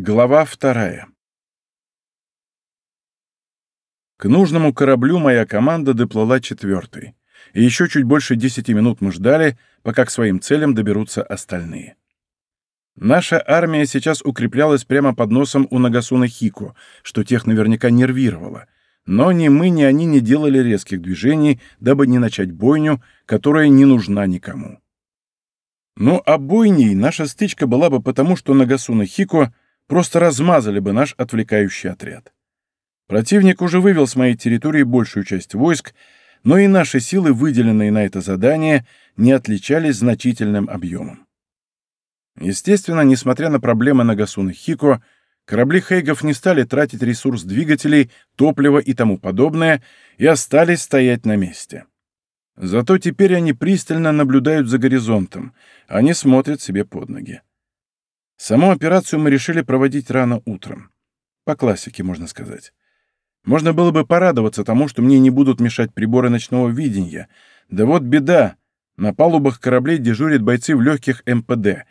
Глава вторая. К нужному кораблю моя команда доплыла четвертой, и еще чуть больше десяти минут мы ждали, пока к своим целям доберутся остальные. Наша армия сейчас укреплялась прямо под носом у Нагасуна Хико, что тех наверняка нервировало, но ни мы, ни они не делали резких движений, дабы не начать бойню, которая не нужна никому. Ну, а бойней наша стычка была бы потому, что Нагасуна Хико — просто размазали бы наш отвлекающий отряд. Противник уже вывел с моей территории большую часть войск, но и наши силы, выделенные на это задание, не отличались значительным объемом. Естественно, несмотря на проблемы Нагасуны Хико, корабли Хейгов не стали тратить ресурс двигателей, топлива и тому подобное и остались стоять на месте. Зато теперь они пристально наблюдают за горизонтом, они смотрят себе под ноги. Саму операцию мы решили проводить рано утром. По классике, можно сказать. Можно было бы порадоваться тому, что мне не будут мешать приборы ночного видения. Да вот беда. На палубах кораблей дежурят бойцы в легких МПД,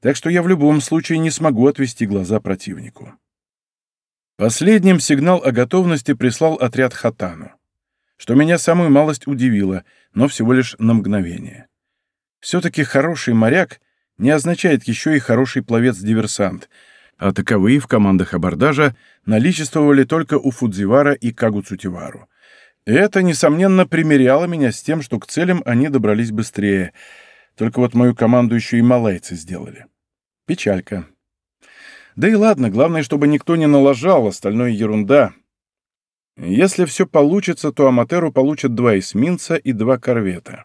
так что я в любом случае не смогу отвести глаза противнику. Последним сигнал о готовности прислал отряд Хатану, что меня самую малость удивило, но всего лишь на мгновение. Все-таки хороший моряк не означает еще и хороший пловец-диверсант, а таковые в командах абордажа наличествовали только у Фудзивара и Кагуцутивару. это, несомненно, примеряло меня с тем, что к целям они добрались быстрее. Только вот мою команду еще и малайцы сделали. Печалька. Да и ладно, главное, чтобы никто не налажал, остальное ерунда. Если все получится, то Аматеру получат два эсминца и два корвета.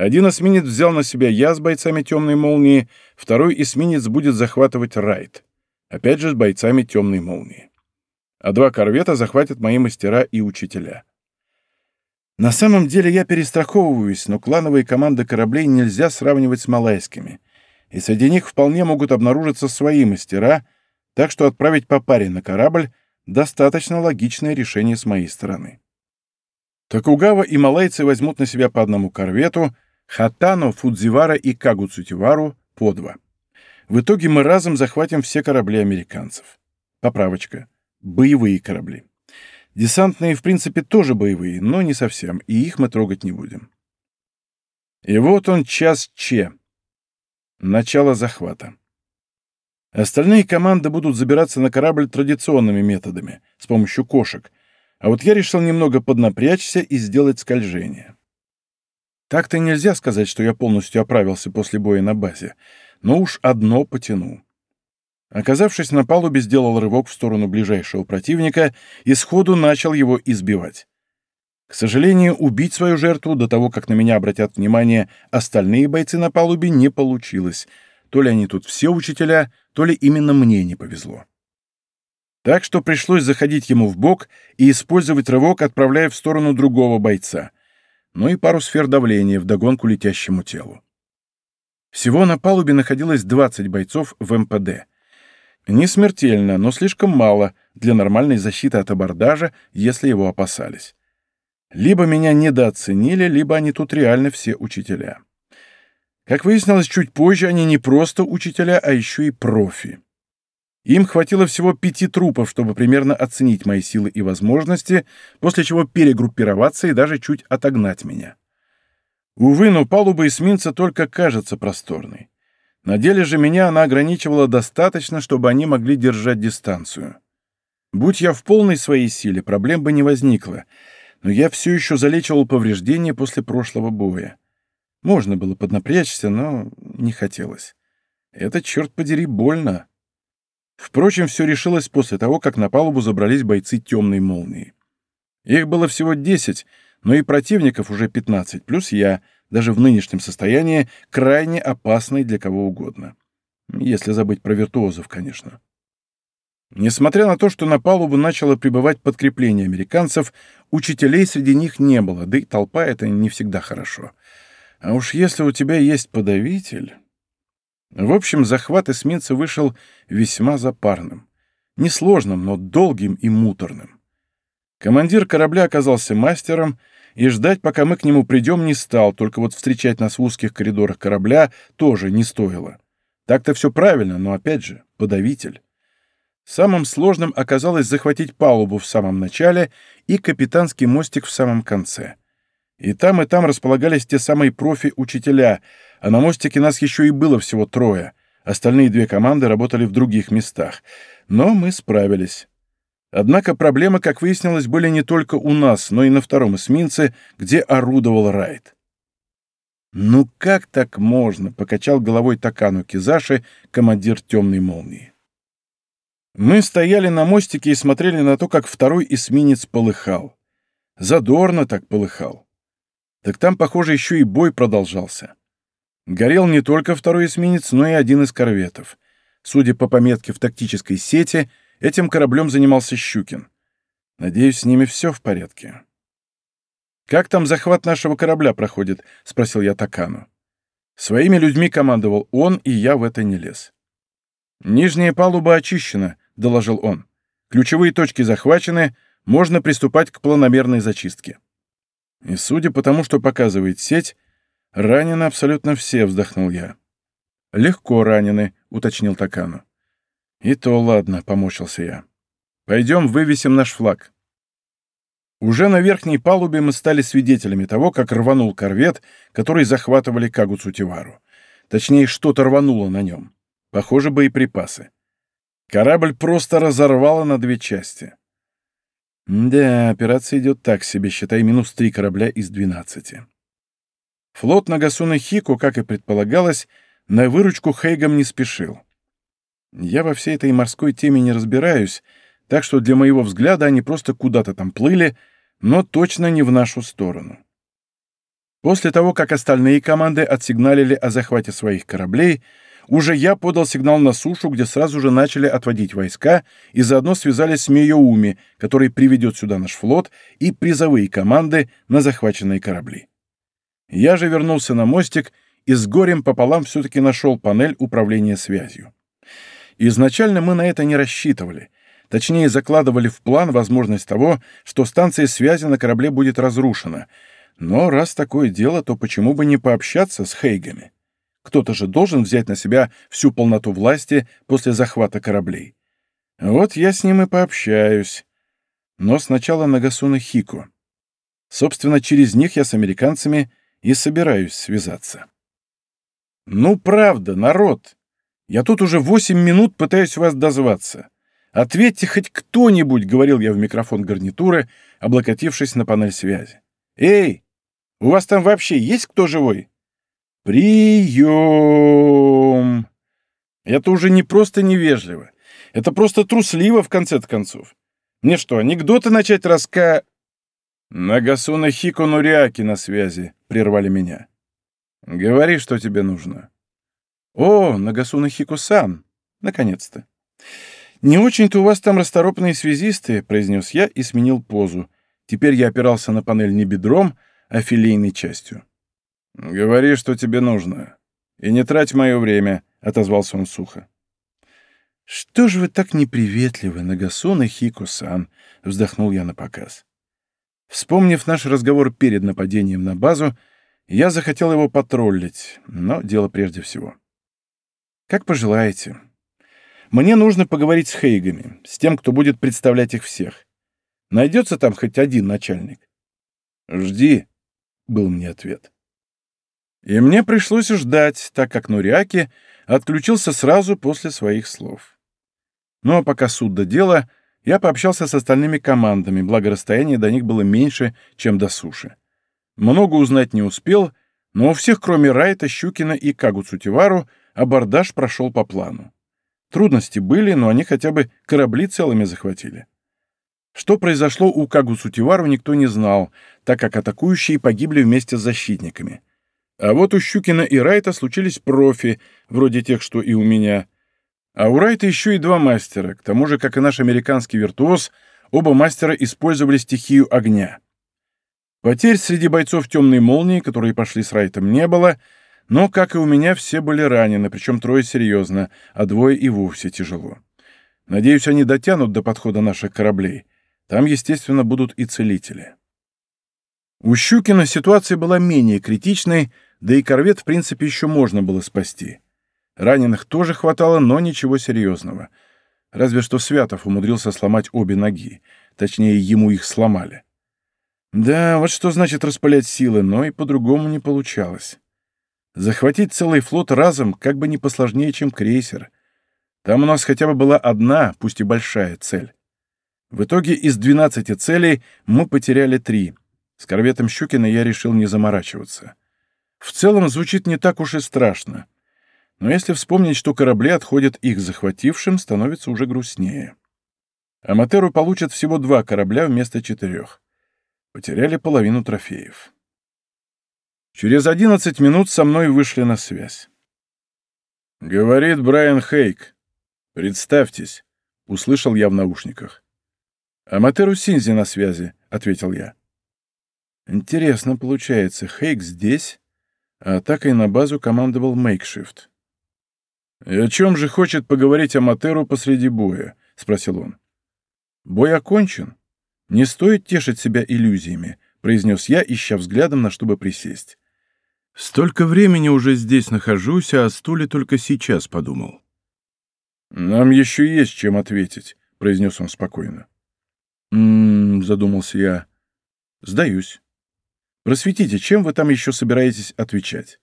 Один эсминец взял на себя я с бойцами темной молнии, второй эсминец будет захватывать Райт. Опять же с бойцами темной молнии. А два корвета захватят мои мастера и учителя. На самом деле я перестраховываюсь, но клановые команды кораблей нельзя сравнивать с малайскими. И среди них вполне могут обнаружиться свои мастера, так что отправить по паре на корабль — достаточно логичное решение с моей стороны. Токугава и малайцы возьмут на себя по одному корвету — Хатано, Фудзивара и Кагуцутивару по два. В итоге мы разом захватим все корабли американцев. Поправочка. Боевые корабли. Десантные, в принципе, тоже боевые, но не совсем, и их мы трогать не будем. И вот он, час Че. Начало захвата. Остальные команды будут забираться на корабль традиционными методами, с помощью кошек, а вот я решил немного поднапрячься и сделать скольжение. Так-то нельзя сказать, что я полностью оправился после боя на базе, но уж одно потянул. Оказавшись на палубе, сделал рывок в сторону ближайшего противника и сходу начал его избивать. К сожалению, убить свою жертву до того, как на меня обратят внимание остальные бойцы на палубе, не получилось. То ли они тут все учителя, то ли именно мне не повезло. Так что пришлось заходить ему в бок и использовать рывок, отправляя в сторону другого бойца — ну и пару сфер давления вдогонку летящему телу. Всего на палубе находилось 20 бойцов в МПД. Не смертельно, но слишком мало для нормальной защиты от абордажа, если его опасались. Либо меня недооценили, либо они тут реально все учителя. Как выяснилось чуть позже, они не просто учителя, а еще и профи. Им хватило всего пяти трупов, чтобы примерно оценить мои силы и возможности, после чего перегруппироваться и даже чуть отогнать меня. Увы, но палуба эсминца только кажется просторной. На деле же меня она ограничивала достаточно, чтобы они могли держать дистанцию. Будь я в полной своей силе, проблем бы не возникло, но я все еще залечивал повреждения после прошлого боя. Можно было поднапрячься, но не хотелось. Это, черт подери, больно. Впрочем, все решилось после того, как на палубу забрались бойцы темной молнии. Их было всего десять, но и противников уже пятнадцать, плюс я, даже в нынешнем состоянии, крайне опасный для кого угодно. Если забыть про виртуозов, конечно. Несмотря на то, что на палубу начало прибывать подкрепление американцев, учителей среди них не было, да и толпа — это не всегда хорошо. А уж если у тебя есть подавитель... В общем, захват эсминца вышел весьма запарным. Несложным, но долгим и муторным. Командир корабля оказался мастером, и ждать, пока мы к нему придем, не стал, только вот встречать нас в узких коридорах корабля тоже не стоило. Так-то все правильно, но опять же, подавитель. Самым сложным оказалось захватить палубу в самом начале и капитанский мостик в самом конце. И там, и там располагались те самые профи-учителя, а на мостике нас еще и было всего трое. Остальные две команды работали в других местах. Но мы справились. Однако проблемы, как выяснилось, были не только у нас, но и на втором эсминце, где орудовал Райт. «Ну как так можно?» — покачал головой Такану Кизаши, командир «Темной молнии». Мы стояли на мостике и смотрели на то, как второй эсминец полыхал. Задорно так полыхал. Так там, похоже, еще и бой продолжался. Горел не только второй эсминец, но и один из корветов. Судя по пометке в тактической сети, этим кораблем занимался Щукин. Надеюсь, с ними все в порядке. «Как там захват нашего корабля проходит?» — спросил я Такану. Своими людьми командовал он, и я в это не лез. «Нижняя палуба очищена», — доложил он. «Ключевые точки захвачены, можно приступать к планомерной зачистке». И судя по тому, что показывает сеть, ранены абсолютно все, вздохнул я. Легко ранены, уточнил Такану. И то ладно, помочился я. Пойдем вывесим наш флаг. Уже на верхней палубе мы стали свидетелями того, как рванул корвет, который захватывали Кагуцутивару. Точнее, что-то рвануло на нем. Похоже, боеприпасы. Корабль просто разорвало на две части. Да, операция идет так себе, считай минус три корабля из двенадцати. Флот Нагасуна Хико, как и предполагалось, на выручку Хейгам не спешил. Я во всей этой морской теме не разбираюсь, так что для моего взгляда они просто куда-то там плыли, но точно не в нашу сторону. После того, как остальные команды отсигналили о захвате своих кораблей, уже я подал сигнал на сушу, где сразу же начали отводить войска и заодно связались с Миоуми, который приведет сюда наш флот и призовые команды на захваченные корабли. Я же вернулся на мостик и с горем пополам все-таки нашел панель управления связью. Изначально мы на это не рассчитывали. Точнее, закладывали в план возможность того, что станция связи на корабле будет разрушена. Но раз такое дело, то почему бы не пообщаться с Хейгами? Кто-то же должен взять на себя всю полноту власти после захвата кораблей. Вот я с ним и пообщаюсь. Но сначала Нагасуна Хико. Собственно, через них я с американцами и собираюсь связаться. Ну, правда, народ. Я тут уже восемь минут пытаюсь вас дозваться. Ответьте хоть кто-нибудь, — говорил я в микрофон гарнитуры, облокотившись на панель связи. Эй, у вас там вообще есть кто живой? «Прием!» Это уже не просто невежливо. Это просто трусливо, в конце концов. Мне что, анекдоты начать раска... «Нагасуна Хико Нуриаки на связи», — прервали меня. «Говори, что тебе нужно». «О, Нагасуна Хико-сан! Наконец-то!» «Не очень-то у вас там расторопные связисты», — произнес я и сменил позу. Теперь я опирался на панель не бедром, а филейной частью. «Говори, что тебе нужно. И не трать мое время», — отозвался он сухо. «Что же вы так неприветливы, Нагасун и Хико-сан?» — вздохнул я на показ. Вспомнив наш разговор перед нападением на базу, я захотел его потроллить, но дело прежде всего. «Как пожелаете. Мне нужно поговорить с Хейгами, с тем, кто будет представлять их всех. Найдется там хоть один начальник?» «Жди», — был мне ответ. И мне пришлось ждать, так как Нуриаки отключился сразу после своих слов. Ну а пока суд до дела, я пообщался с остальными командами, благо расстояние до них было меньше, чем до суши. Много узнать не успел, но у всех, кроме Райта, Щукина и Кагу Цутивару, абордаж прошел по плану. Трудности были, но они хотя бы корабли целыми захватили. Что произошло у Кагу Цутивару, никто не знал, так как атакующие погибли вместе с защитниками. А вот у Щукина и Райта случились профи, вроде тех, что и у меня. А у Райта еще и два мастера, к тому же, как и наш американский виртуоз, оба мастера использовали стихию огня. Потерь среди бойцов темной молнии, которые пошли с Райтом, не было, но, как и у меня, все были ранены, причем трое серьезно, а двое и вовсе тяжело. Надеюсь, они дотянут до подхода наших кораблей. Там, естественно, будут и целители. У Щукина ситуация была менее критичной, да и корвет, в принципе, еще можно было спасти. Раненых тоже хватало, но ничего серьезного. разве что Святов умудрился сломать обе ноги, точнее, ему их сломали. Да, вот что значит распылять силы, но и по-другому не получалось. Захватить целый флот разом как бы не посложнее, чем крейсер. Там у нас хотя бы была одна, пусть и большая, цель. В итоге из 12 целей мы потеряли три. С корветом Щукина я решил не заморачиваться. В целом звучит не так уж и страшно. Но если вспомнить, что корабли отходят их захватившим, становится уже грустнее. Аматеру получат всего два корабля вместо четырех. Потеряли половину трофеев. Через 11 минут со мной вышли на связь. «Говорит Брайан Хейк. Представьтесь», — услышал я в наушниках. «Аматеру Синзи на связи», — ответил я. «Интересно получается, Хейк здесь, а атакой на базу командовал Мейкшифт». «И о чем же хочет поговорить Аматеру посреди боя?» — спросил он. «Бой окончен. Не стоит тешить себя иллюзиями», — произнес я, ища взглядом, на чтобы присесть. «Столько времени уже здесь нахожусь, а о стуле только сейчас подумал». «Нам еще есть чем ответить», — произнес он спокойно. «М-м-м», задумался я. «Сдаюсь. Просветите, чем вы там еще собираетесь отвечать?»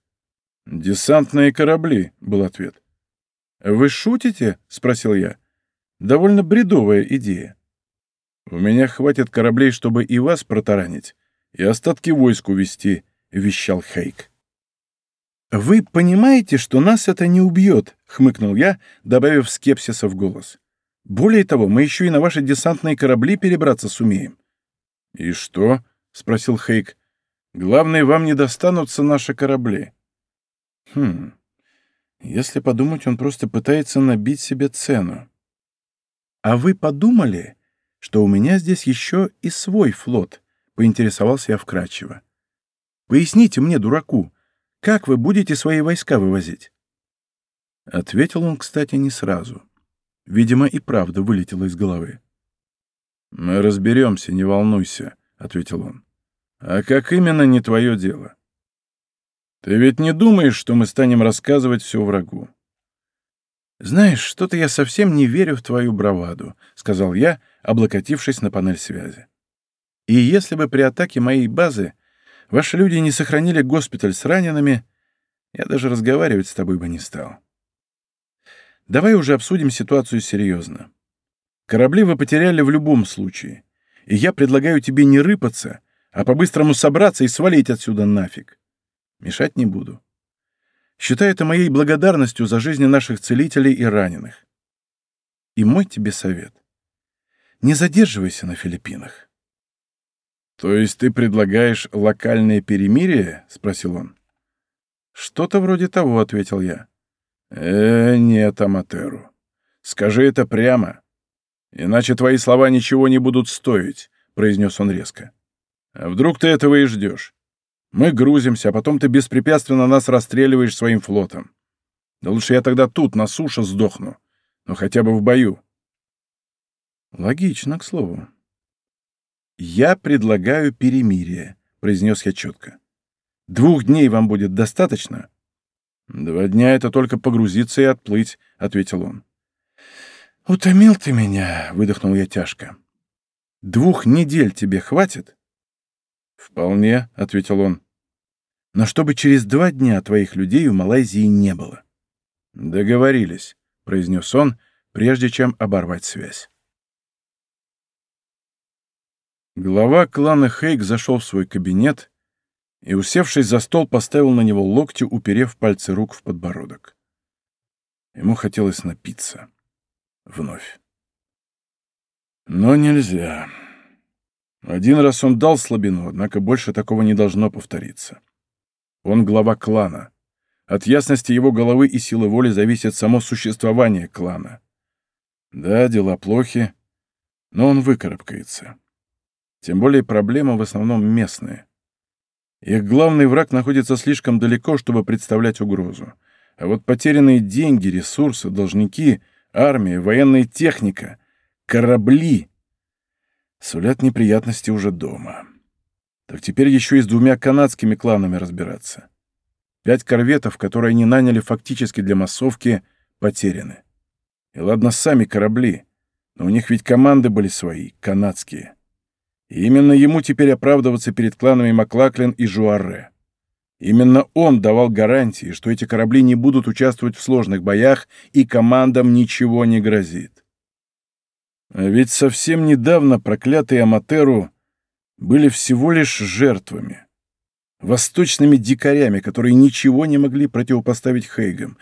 «Десантные корабли», — был ответ. «Вы шутите?» — спросил я. «Довольно бредовая идея. У меня хватит кораблей, чтобы и вас протаранить, и остатки войск увести», — вещал Хейк. «Вы понимаете, что нас это не убьет?» — хмыкнул я, добавив скепсиса в голос. Более того, мы еще и на ваши десантные корабли перебраться сумеем». «И что?» — спросил Хейк. «Главное, вам не достанутся наши корабли». «Хм... Если подумать, он просто пытается набить себе цену». «А вы подумали, что у меня здесь еще и свой флот?» — поинтересовался я вкратчиво. «Поясните мне, дураку, как вы будете свои войска вывозить?» Ответил он, кстати, не сразу. Видимо, и правда вылетело из головы. «Мы разберемся, не волнуйся», — ответил он. «А как именно, не твое дело. Ты ведь не думаешь, что мы станем рассказывать все врагу?» «Знаешь, что-то я совсем не верю в твою браваду», — сказал я, облокотившись на панель связи. «И если бы при атаке моей базы ваши люди не сохранили госпиталь с ранеными, я даже разговаривать с тобой бы не стал». Давай уже обсудим ситуацию серьезно. Корабли вы потеряли в любом случае, и я предлагаю тебе не рыпаться, а по-быстрому собраться и свалить отсюда нафиг. Мешать не буду. Считай это моей благодарностью за жизни наших целителей и раненых. И мой тебе совет. Не задерживайся на Филиппинах. «То есть ты предлагаешь локальное перемирие?» — спросил он. «Что-то вроде того», — ответил я. «Э, нет, Аматеру. Скажи это прямо. Иначе твои слова ничего не будут стоить», — произнес он резко. «А вдруг ты этого и ждешь? Мы грузимся, а потом ты беспрепятственно нас расстреливаешь своим флотом. Да лучше я тогда тут, на суше, сдохну. Но хотя бы в бою». «Логично, к слову». «Я предлагаю перемирие», — произнес я четко. «Двух дней вам будет достаточно?» «Два дня — это только погрузиться и отплыть», — ответил он. «Утомил ты меня», — выдохнул я тяжко. «Двух недель тебе хватит?» «Вполне», — ответил он. «Но чтобы через два дня твоих людей в Малайзии не было». «Договорились», — произнес он, прежде чем оборвать связь. Глава клана Хейк зашел в свой кабинет и, усевшись за стол, поставил на него локти, уперев пальцы рук в подбородок. Ему хотелось напиться. Вновь. Но нельзя. Один раз он дал слабину, однако больше такого не должно повториться. Он глава клана. От ясности его головы и силы воли зависит само существование клана. Да, дела плохи, но он выкарабкается. Тем более проблемы в основном местные. Их главный враг находится слишком далеко, чтобы представлять угрозу. А вот потерянные деньги, ресурсы, должники, армия, военная техника, корабли сулят неприятности уже дома. Так теперь еще и с двумя канадскими кланами разбираться. Пять корветов, которые они наняли фактически для массовки, потеряны. И ладно, сами корабли, но у них ведь команды были свои, канадские. И именно ему теперь оправдываться перед кланами Маклаклин и Жуарре. Именно он давал гарантии, что эти корабли не будут участвовать в сложных боях, и командам ничего не грозит. А ведь совсем недавно проклятые Аматеру были всего лишь жертвами. Восточными дикарями, которые ничего не могли противопоставить Хейгам.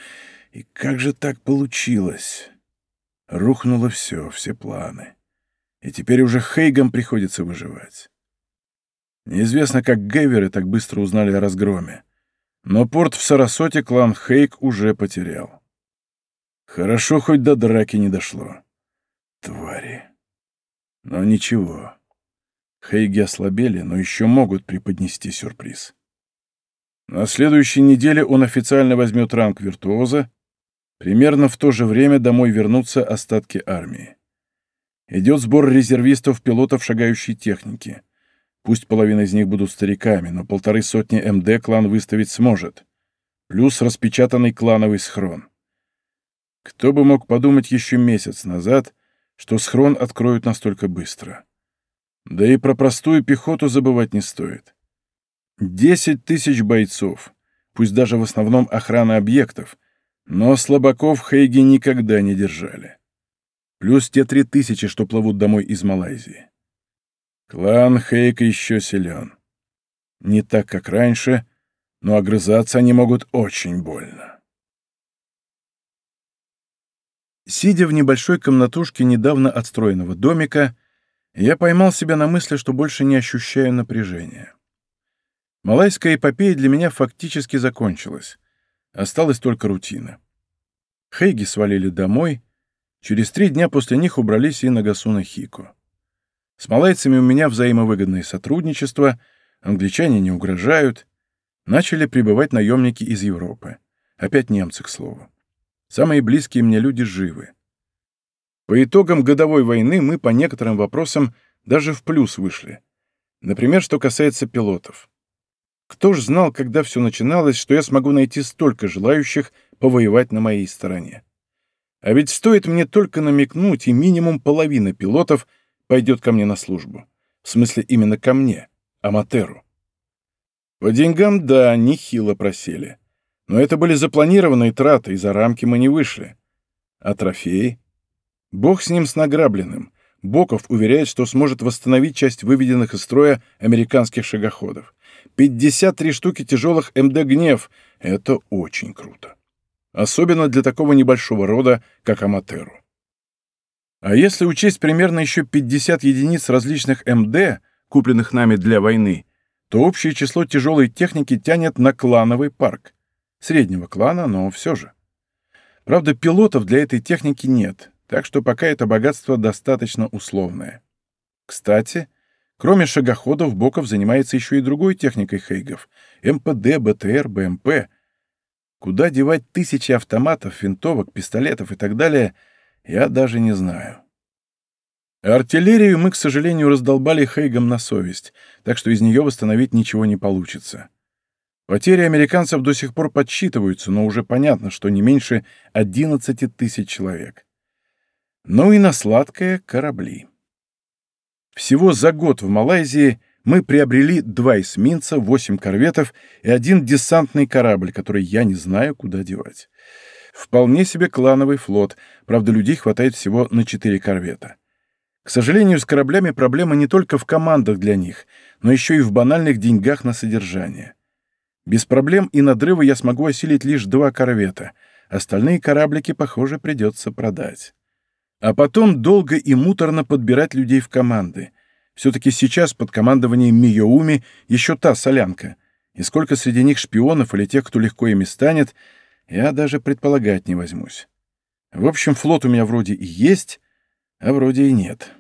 И как же так получилось? Рухнуло все, все планы. И теперь уже Хейгам приходится выживать. Неизвестно, как Гейверы так быстро узнали о разгроме. Но порт в Сарасоте клан Хейг уже потерял. Хорошо, хоть до драки не дошло. Твари. Но ничего. Хейги ослабели, но еще могут преподнести сюрприз. На следующей неделе он официально возьмет ранг виртуоза. Примерно в то же время домой вернутся остатки армии. Идет сбор резервистов-пилотов шагающей техники. Пусть половина из них будут стариками, но полторы сотни МД клан выставить сможет. Плюс распечатанный клановый схрон. Кто бы мог подумать еще месяц назад, что схрон откроют настолько быстро. Да и про простую пехоту забывать не стоит. Десять тысяч бойцов, пусть даже в основном охрана объектов, но слабаков Хейги никогда не держали. Плюс те три тысячи, что плывут домой из Малайзии. Клан Хейка еще силен. Не так, как раньше, но огрызаться они могут очень больно. Сидя в небольшой комнатушке недавно отстроенного домика, я поймал себя на мысли, что больше не ощущаю напряжения. Малайская эпопея для меня фактически закончилась. Осталась только рутина. Хейги свалили домой. Через три дня после них убрались и Нагасуна Хико. С малайцами у меня взаимовыгодное сотрудничество, англичане не угрожают. Начали прибывать наемники из Европы. Опять немцы, к слову. Самые близкие мне люди живы. По итогам годовой войны мы по некоторым вопросам даже в плюс вышли. Например, что касается пилотов. Кто ж знал, когда все начиналось, что я смогу найти столько желающих повоевать на моей стороне? А ведь стоит мне только намекнуть, и минимум половина пилотов — пойдет ко мне на службу. В смысле, именно ко мне, Аматеру. По деньгам, да, нехило просели. Но это были запланированные траты, и за рамки мы не вышли. А трофеи? Бог с ним с награбленным. Боков уверяет, что сможет восстановить часть выведенных из строя американских шагоходов. 53 штуки тяжелых МД «Гнев» — это очень круто. Особенно для такого небольшого рода, как Аматеру. А если учесть примерно еще 50 единиц различных МД, купленных нами для войны, то общее число тяжелой техники тянет на клановый парк. Среднего клана, но все же. Правда, пилотов для этой техники нет, так что пока это богатство достаточно условное. Кстати, кроме шагоходов, Боков занимается еще и другой техникой Хейгов — МПД, БТР, БМП. Куда девать тысячи автоматов, винтовок, пистолетов и так далее — я даже не знаю. Артиллерию мы, к сожалению, раздолбали Хейгом на совесть, так что из нее восстановить ничего не получится. Потери американцев до сих пор подсчитываются, но уже понятно, что не меньше 11 тысяч человек. Ну и на сладкое — корабли. Всего за год в Малайзии мы приобрели два эсминца, восемь корветов и один десантный корабль, который я не знаю, куда девать. Вполне себе клановый флот, правда, людей хватает всего на четыре корвета. К сожалению, с кораблями проблема не только в командах для них, но еще и в банальных деньгах на содержание. Без проблем и надрыва я смогу осилить лишь два корвета, остальные кораблики, похоже, придется продать. А потом долго и муторно подбирать людей в команды. Все-таки сейчас под командованием Миоуми еще та солянка. И сколько среди них шпионов или тех, кто легко ими станет, я даже предполагать не возьмусь. В общем, флот у меня вроде и есть, а вроде и нет.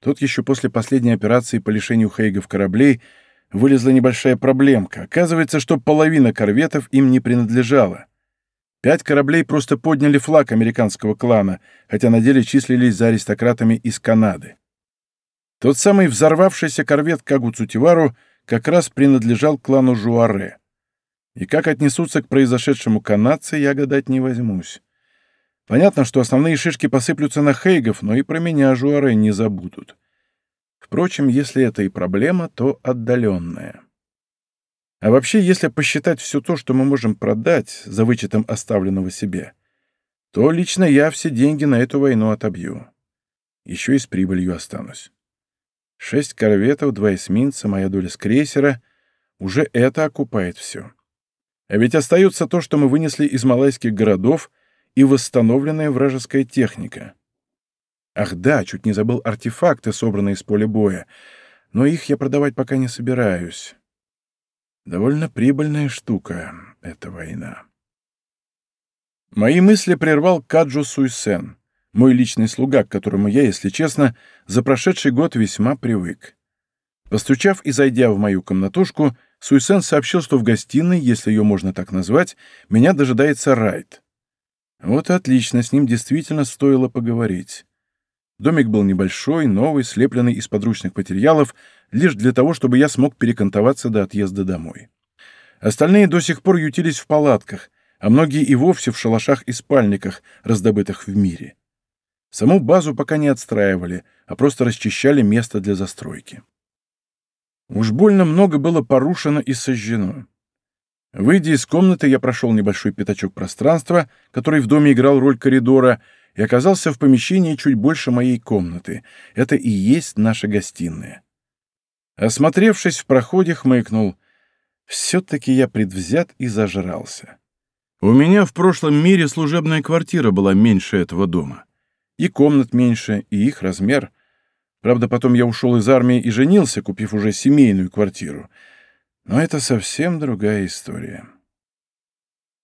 Тут еще после последней операции по лишению Хейгов кораблей вылезла небольшая проблемка. Оказывается, что половина корветов им не принадлежала. Пять кораблей просто подняли флаг американского клана, хотя на деле числились за аристократами из Канады. Тот самый взорвавшийся корвет Кагуцутивару как раз принадлежал клану Жуаре. И как отнесутся к произошедшему канадцы, я гадать не возьмусь. Понятно, что основные шишки посыплются на Хейгов, но и про меня жуары не забудут. Впрочем, если это и проблема, то отдаленная. А вообще, если посчитать все то, что мы можем продать, за вычетом оставленного себе, то лично я все деньги на эту войну отобью. Еще и с прибылью останусь. Шесть корветов, два эсминца, моя доля с крейсера — уже это окупает все. А ведь остается то, что мы вынесли из малайских городов и восстановленная вражеская техника. Ах да, чуть не забыл артефакты, собранные с поля боя, но их я продавать пока не собираюсь. Довольно прибыльная штука — эта война. Мои мысли прервал Каджу Суйсен, мой личный слуга, к которому я, если честно, за прошедший год весьма привык. Постучав и зайдя в мою комнатушку, Суйсен сообщил, что в гостиной, если ее можно так назвать, меня дожидается Райт. Вот отлично, с ним действительно стоило поговорить. Домик был небольшой, новый, слепленный из подручных материалов, лишь для того, чтобы я смог перекантоваться до отъезда домой. Остальные до сих пор ютились в палатках, а многие и вовсе в шалашах и спальниках, раздобытых в мире. Саму базу пока не отстраивали, а просто расчищали место для застройки. Уж больно много было порушено и сожжено. Выйдя из комнаты, я прошел небольшой пятачок пространства, который в доме играл роль коридора, и оказался в помещении чуть больше моей комнаты. Это и есть наша гостиная. Осмотревшись в проходе, хмыкнул. Все-таки я предвзят и зажрался. У меня в прошлом мире служебная квартира была меньше этого дома. И комнат меньше, и их размер. Правда, потом я ушел из армии и женился, купив уже семейную квартиру — но это совсем другая история.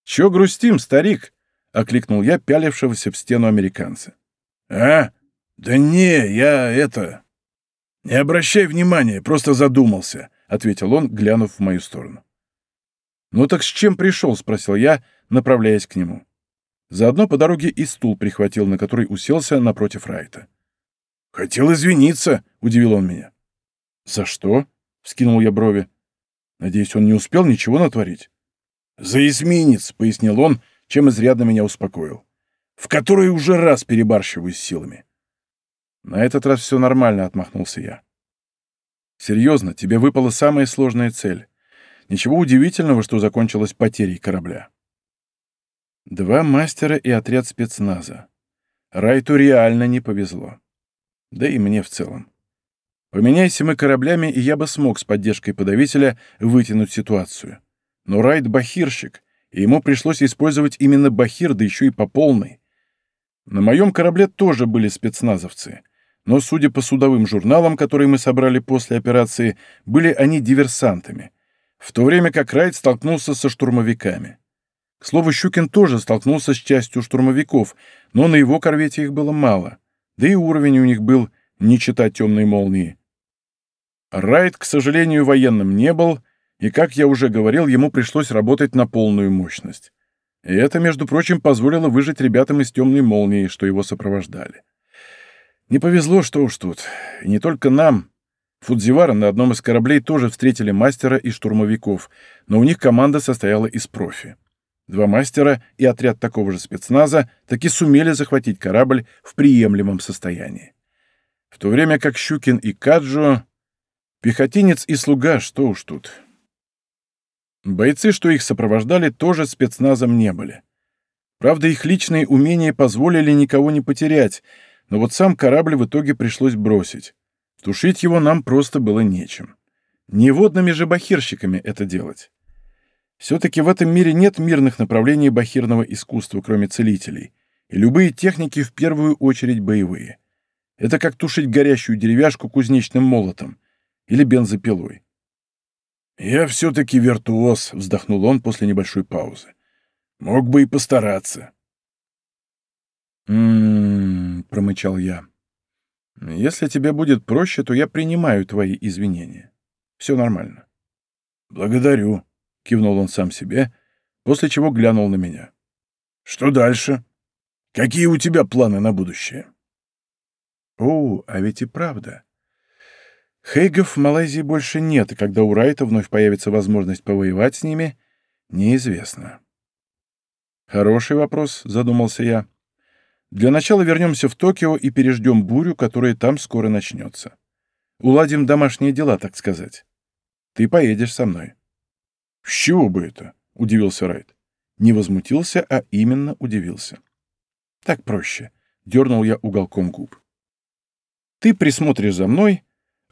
«Чё грустим, старик?» — окликнул я пялившегося в стену американца. «А? Да не, я это... Не обращай внимания, просто задумался», — ответил он, глянув в мою сторону. «Ну так с чем пришел?» — спросил я, направляясь к нему. Заодно по дороге и стул прихватил, на который уселся напротив Райта. «Хотел извиниться», — удивил он меня. «За что?» — вскинул я брови. Надеюсь, он не успел ничего натворить. «За эсминец», — пояснил он, чем изрядно меня успокоил. «В который уже раз перебарщиваю с силами». «На этот раз все нормально», — отмахнулся я. «Серьезно, тебе выпала самая сложная цель. Ничего удивительного, что закончилась потерей корабля». Два мастера и отряд спецназа. Райту реально не повезло. Да и мне в целом. Поменяйся мы кораблями, и я бы смог с поддержкой подавителя вытянуть ситуацию. Но Райт — бахирщик, и ему пришлось использовать именно бахир, да еще и по полной. На моем корабле тоже были спецназовцы, но, судя по судовым журналам, которые мы собрали после операции, были они диверсантами, в то время как Райт столкнулся со штурмовиками. К слову, Щукин тоже столкнулся с частью штурмовиков, но на его корвете их было мало, да и уровень у них был не читать темной молнии. Райт, к сожалению, военным не был, и, как я уже говорил, ему пришлось работать на полную мощность. И это, между прочим, позволило выжить ребятам из темной молнии, что его сопровождали. Не повезло, что уж тут. И не только нам. Фудзивара на одном из кораблей тоже встретили мастера и штурмовиков, но у них команда состояла из профи. Два мастера и отряд такого же спецназа таки сумели захватить корабль в приемлемом состоянии. В то время как Щукин и Каджо Пехотинец и слуга, что уж тут. Бойцы, что их сопровождали, тоже спецназом не были. Правда, их личные умения позволили никого не потерять, но вот сам корабль в итоге пришлось бросить. Тушить его нам просто было нечем. Не водными же бахирщиками это делать. Все-таки в этом мире нет мирных направлений бахирного искусства, кроме целителей, и любые техники в первую очередь боевые. Это как тушить горящую деревяшку кузнечным молотом или бензопилой. «Я все-таки виртуоз», — вздохнул он после небольшой паузы. «Мог бы и постараться». «М-м-м», промычал я. «Если тебе будет проще, то я принимаю твои извинения. Все нормально». «Благодарю», — кивнул он сам себе, после чего глянул на меня. «Что дальше? Какие у тебя планы на будущее?» «О, а ведь и правда. Хейгов в Малайзии больше нет, и когда у Райта вновь появится возможность повоевать с ними, неизвестно. Хороший вопрос, задумался я. Для начала вернемся в Токио и переждем бурю, которая там скоро начнется. Уладим домашние дела, так сказать. Ты поедешь со мной». «С чего бы это?» — удивился Райт. Не возмутился, а именно удивился. «Так проще», — дернул я уголком губ. «Ты присмотришь за мной,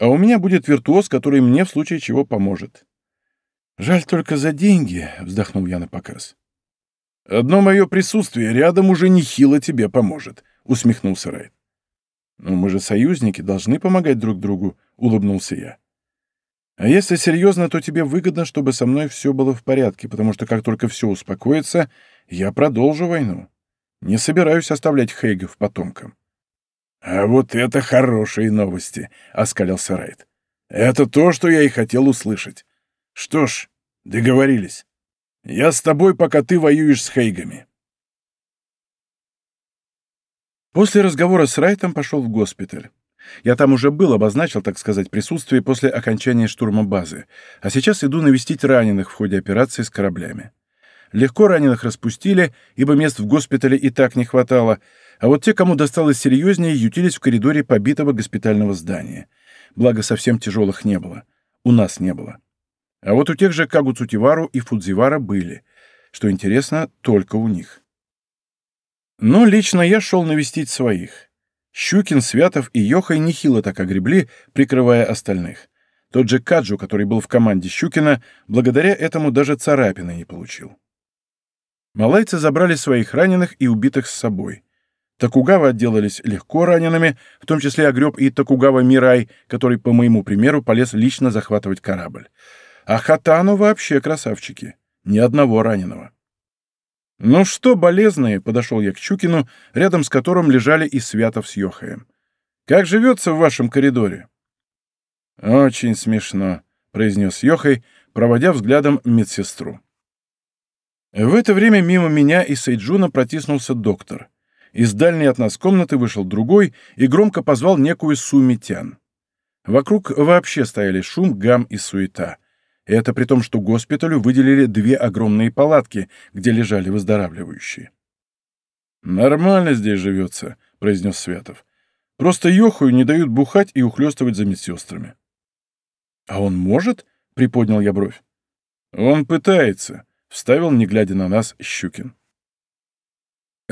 а у меня будет виртуоз, который мне в случае чего поможет». «Жаль только за деньги», — вздохнул я на показ. «Одно мое присутствие рядом уже нехило тебе поможет», — усмехнулся Райт. «Ну, мы же союзники, должны помогать друг другу», — улыбнулся я. «А если серьезно, то тебе выгодно, чтобы со мной все было в порядке, потому что как только все успокоится, я продолжу войну. Не собираюсь оставлять Хейгов потомкам». «А вот это хорошие новости», — оскалился Райт. «Это то, что я и хотел услышать. Что ж, договорились. Я с тобой, пока ты воюешь с Хейгами». После разговора с Райтом пошел в госпиталь. Я там уже был, обозначил, так сказать, присутствие после окончания штурма базы, а сейчас иду навестить раненых в ходе операции с кораблями. Легко раненых распустили, ибо мест в госпитале и так не хватало, а вот те, кому досталось серьезнее, ютились в коридоре побитого госпитального здания. Благо, совсем тяжелых не было. У нас не было. А вот у тех же Кагуцутивару и Фудзивара были. Что интересно, только у них. Но лично я шел навестить своих. Щукин, Святов и Йохай нехило так огребли, прикрывая остальных. Тот же Каджу, который был в команде Щукина, благодаря этому даже царапины не получил. Малайцы забрали своих раненых и убитых с собой. Такугава отделались легко ранеными, в том числе огреб и Такугава Мирай, который, по моему примеру, полез лично захватывать корабль. А Хатану вообще красавчики. Ни одного раненого. «Ну что, болезные?» — подошел я к Чукину, рядом с которым лежали и Святов с Йохаем. «Как живется в вашем коридоре?» «Очень смешно», — произнес Йохай, проводя взглядом медсестру. В это время мимо меня и Сейджуна протиснулся доктор. Из дальней от нас комнаты вышел другой и громко позвал некую Сумитян. Вокруг вообще стояли шум, гам и суета. Это при том, что госпиталю выделили две огромные палатки, где лежали выздоравливающие. «Нормально здесь живется», — произнес Святов. «Просто Йохую не дают бухать и ухлёстывать за медсестрами». «А он может?» — приподнял я бровь. «Он пытается», — вставил, не глядя на нас, Щукин.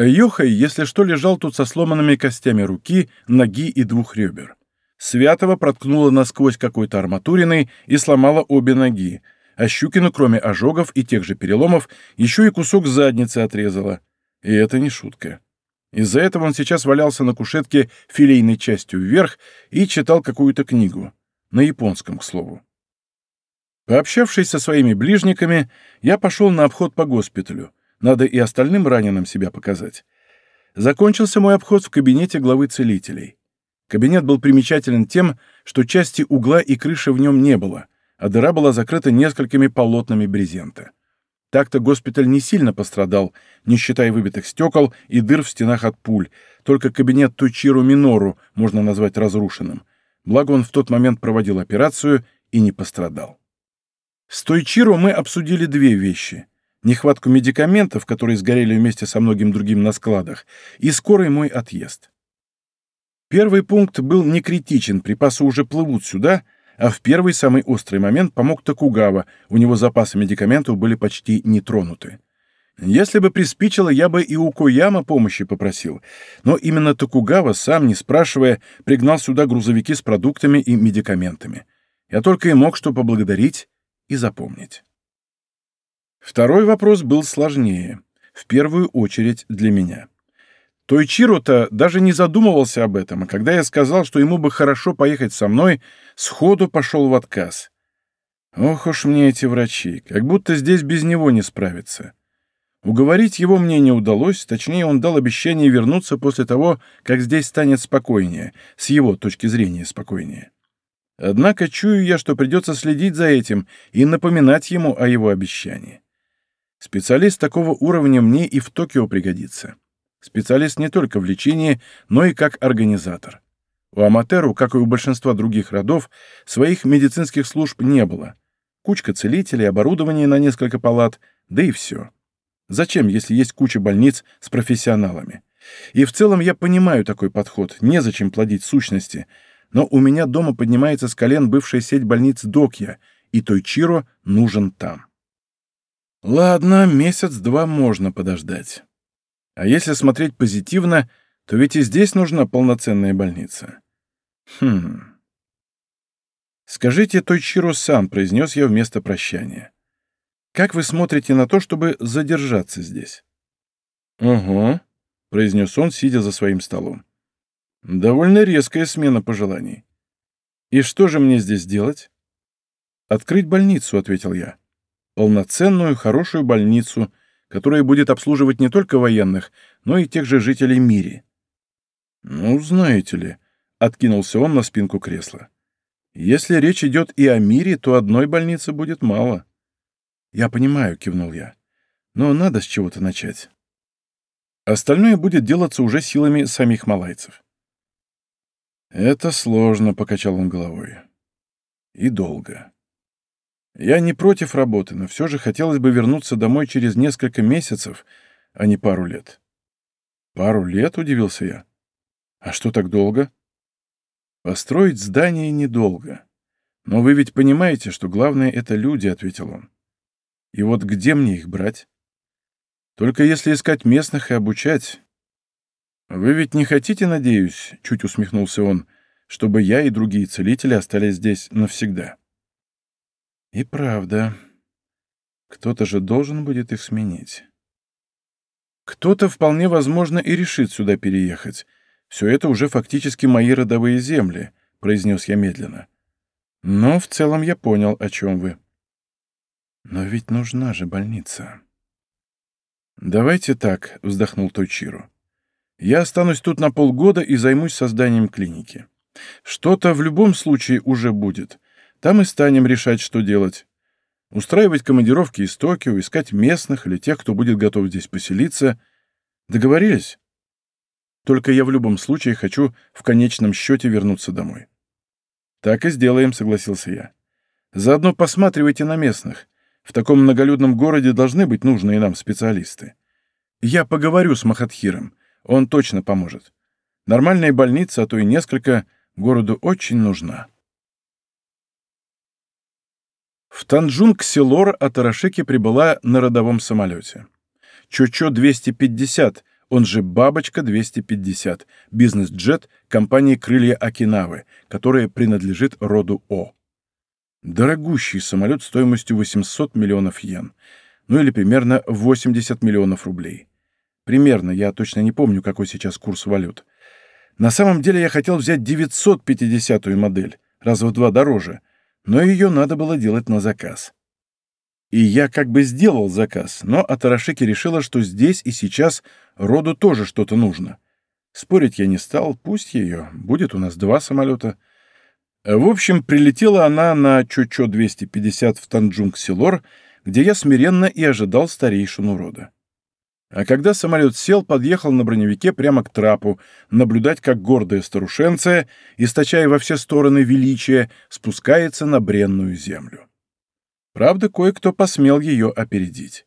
Йохай, если что, лежал тут со сломанными костями руки, ноги и двух ребер. Святого проткнуло насквозь какой-то арматуриной и сломало обе ноги, а Щукину, кроме ожогов и тех же переломов, еще и кусок задницы отрезало. И это не шутка. Из-за этого он сейчас валялся на кушетке филейной частью вверх и читал какую-то книгу. На японском, к слову. Пообщавшись со своими ближниками, я пошел на обход по госпиталю. Надо и остальным раненым себя показать. Закончился мой обход в кабинете главы целителей. Кабинет был примечателен тем, что части угла и крыши в нем не было, а дыра была закрыта несколькими полотнами брезента. Так-то госпиталь не сильно пострадал, не считая выбитых стекол и дыр в стенах от пуль, только кабинет Тучиру Минору можно назвать разрушенным. Благо он в тот момент проводил операцию и не пострадал. С Тойчиро мы обсудили две вещи. Нехватку медикаментов, которые сгорели вместе со многим другим на складах, и скорый мой отъезд. Первый пункт был не критичен, припасы уже плывут сюда, а в первый самый острый момент помог Токугава, у него запасы медикаментов были почти не тронуты. Если бы приспичило, я бы и у Кояма помощи попросил, но именно Токугава, сам не спрашивая, пригнал сюда грузовики с продуктами и медикаментами. Я только и мог что поблагодарить и запомнить. Второй вопрос был сложнее, в первую очередь для меня. Тойчиро-то даже не задумывался об этом, а когда я сказал, что ему бы хорошо поехать со мной, сходу пошел в отказ. Ох уж мне эти врачи, как будто здесь без него не справиться. Уговорить его мне не удалось, точнее, он дал обещание вернуться после того, как здесь станет спокойнее, с его точки зрения спокойнее. Однако чую я, что придется следить за этим и напоминать ему о его обещании. Специалист такого уровня мне и в Токио пригодится. Специалист не только в лечении, но и как организатор. У Аматеру, как и у большинства других родов, своих медицинских служб не было. Кучка целителей, оборудование на несколько палат, да и все. Зачем, если есть куча больниц с профессионалами? И в целом я понимаю такой подход, незачем плодить сущности, но у меня дома поднимается с колен бывшая сеть больниц Докья, и Тойчиро нужен там. Ладно, месяц-два можно подождать. А если смотреть позитивно, то ведь и здесь нужна полноценная больница. Хм. «Скажите, Тойчиро-сан», — произнес я вместо прощания. «Как вы смотрите на то, чтобы задержаться здесь?» «Угу», — произнес он, сидя за своим столом. «Довольно резкая смена пожеланий. И что же мне здесь делать?» «Открыть больницу», — ответил я. «Полноценную, хорошую больницу, которая будет обслуживать не только военных, но и тех же жителей Мири». «Ну, знаете ли», — откинулся он на спинку кресла. Если речь идет и о мире, то одной больницы будет мало. Я понимаю, кивнул я. Но надо с чего-то начать. Остальное будет делаться уже силами самих малайцев. Это сложно, покачал он головой. И долго. Я не против работы, но все же хотелось бы вернуться домой через несколько месяцев, а не пару лет. Пару лет, удивился я. А что так долго? Построить здание недолго. Но вы ведь понимаете, что главное — это люди, — ответил он. И вот где мне их брать? Только если искать местных и обучать. Вы ведь не хотите, надеюсь, — чуть усмехнулся он, — чтобы я и другие целители остались здесь навсегда. И правда. Кто-то же должен будет их сменить. Кто-то, вполне возможно, и решит сюда переехать, все это уже фактически мои родовые земли», — произнес я медленно. «Но в целом я понял, о чем вы». «Но ведь нужна же больница». «Давайте так», — вздохнул Тойчиру. «Я останусь тут на полгода и займусь созданием клиники. Что-то в любом случае уже будет. Там и станем решать, что делать. Устраивать командировки из Токио, искать местных или тех, кто будет готов здесь поселиться. Договорились?» Только я в любом случае хочу в конечном счете вернуться домой. «Так и сделаем», — согласился я. «Заодно посматривайте на местных. В таком многолюдном городе должны быть нужные нам специалисты. Я поговорю с Махатхиром, он точно поможет. Нормальная больница, а то и несколько, городу очень нужна». В Танджунг-Селор Атарашики прибыла на родовом самолете. Чочо-250 он же «Бабочка-250», бизнес-джет компании «Крылья Окинавы», которая принадлежит роду О. Дорогущий самолет стоимостью 800 миллионов йен, ну или примерно 80 миллионов рублей. Примерно, я точно не помню, какой сейчас курс валют. На самом деле я хотел взять 950-ю модель, раз в два дороже, но ее надо было делать на заказ. И я как бы сделал заказ, но Атарашики решила, что здесь и сейчас роду тоже что-то нужно. Спорить я не стал, пусть ее, будет у нас два самолета. В общем, прилетела она на Чочо-250 в Танджунг-Силор, где я смиренно и ожидал старейшину рода. А когда самолет сел, подъехал на броневике прямо к трапу, наблюдать, как гордая старушенция, источая во все стороны величие, спускается на бренную землю. Правда, кое-кто посмел ее опередить.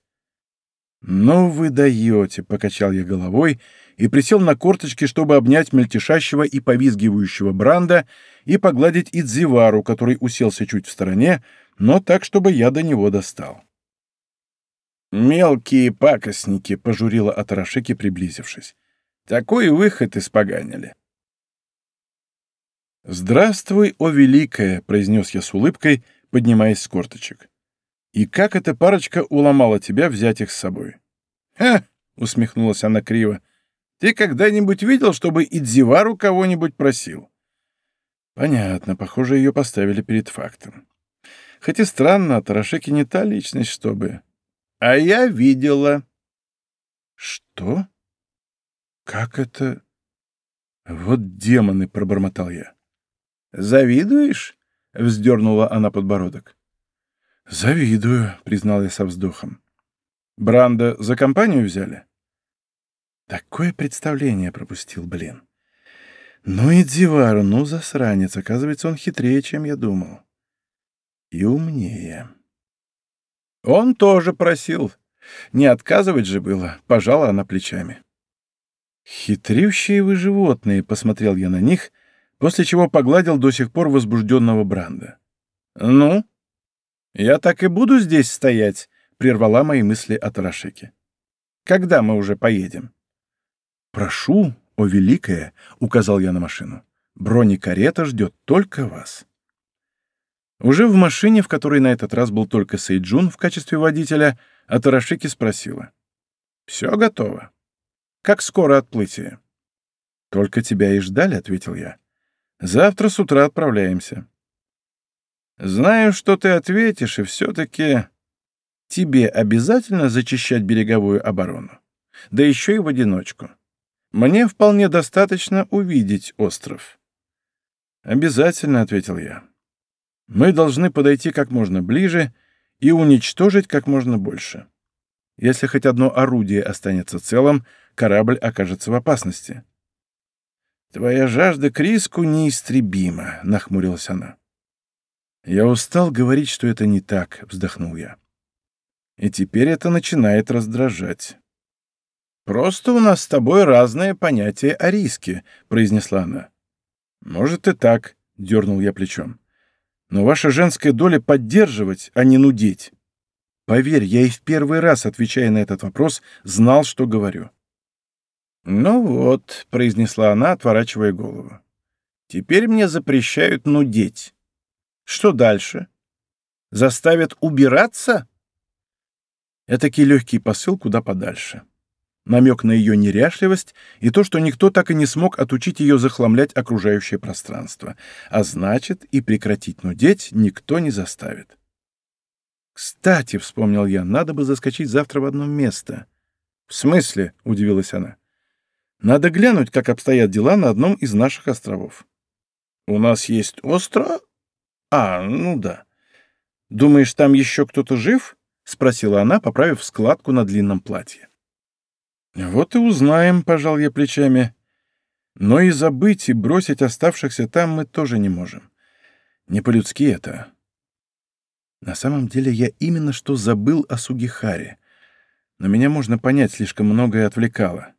«Ну вы даете!» — покачал я головой и присел на корточки, чтобы обнять мельтешащего и повизгивающего Бранда и погладить Идзивару, который уселся чуть в стороне, но так, чтобы я до него достал. «Мелкие пакостники!» — пожурила Атарашеки, приблизившись. «Такой выход испоганили!» «Здравствуй, о великая!» — произнес я с улыбкой, поднимаясь с корточек. И как эта парочка уломала тебя взять их с собой? «Ха!» — усмехнулась она криво. «Ты когда-нибудь видел, чтобы Идзивару кого-нибудь просил?» Понятно, похоже, ее поставили перед фактом. Хоть и странно, Тарашеки не та личность, чтобы... А я видела. Что? Как это? Вот демоны, пробормотал я. Завидуешь? Вздернула она подбородок. «Завидую», — признал я со вздохом. «Бранда за компанию взяли?» Такое представление пропустил, блин. Ну и Дивару, ну засранец, оказывается, он хитрее, чем я думал. И умнее. Он тоже просил. Не отказывать же было, пожала она плечами. «Хитрющие вы животные», — посмотрел я на них, после чего погладил до сих пор возбужденного Бранда. «Ну? Я так и буду здесь стоять», — прервала мои мысли от Рашики. «Когда мы уже поедем?» «Прошу, о великая», — указал я на машину. «Бронекарета ждет только вас». Уже в машине, в которой на этот раз был только Сейджун в качестве водителя, Атарашики спросила. «Все готово. Как скоро отплытие?» «Только тебя и ждали», — ответил я. «Завтра с утра отправляемся». «Знаю, что ты ответишь, и все-таки тебе обязательно зачищать береговую оборону, да еще и в одиночку. Мне вполне достаточно увидеть остров». «Обязательно», — ответил я. «Мы должны подойти как можно ближе и уничтожить как можно больше. Если хоть одно орудие останется целым, корабль окажется в опасности. «Твоя жажда к риску неистребима», — нахмурилась она. «Я устал говорить, что это не так», — вздохнул я. «И теперь это начинает раздражать». «Просто у нас с тобой разное понятие о риске», — произнесла она. «Может и так», — дернул я плечом. «Но ваша женская доля поддерживать, а не нудеть». Поверь, я и в первый раз, отвечая на этот вопрос, знал, что говорю. «Ну вот», — произнесла она, отворачивая голову. «Теперь мне запрещают нудеть. Что дальше? Заставят убираться?» Этакий легкий посыл куда подальше. Намек на ее неряшливость и то, что никто так и не смог отучить ее захламлять окружающее пространство. А значит, и прекратить нудеть никто не заставит. «Кстати», — вспомнил я, — «надо бы заскочить завтра в одно место». «В смысле?» — удивилась она. «Надо глянуть, как обстоят дела на одном из наших островов». «У нас есть остров?» «А, ну да. Думаешь, там еще кто-то жив?» — спросила она, поправив складку на длинном платье. «Вот и узнаем», — пожал я плечами. «Но и забыть и бросить оставшихся там мы тоже не можем. Не по-людски это. На самом деле я именно что забыл о Сугихаре. Но меня можно понять, слишком многое отвлекало.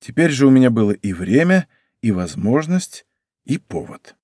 Теперь же у меня было и время, и возможность, и повод.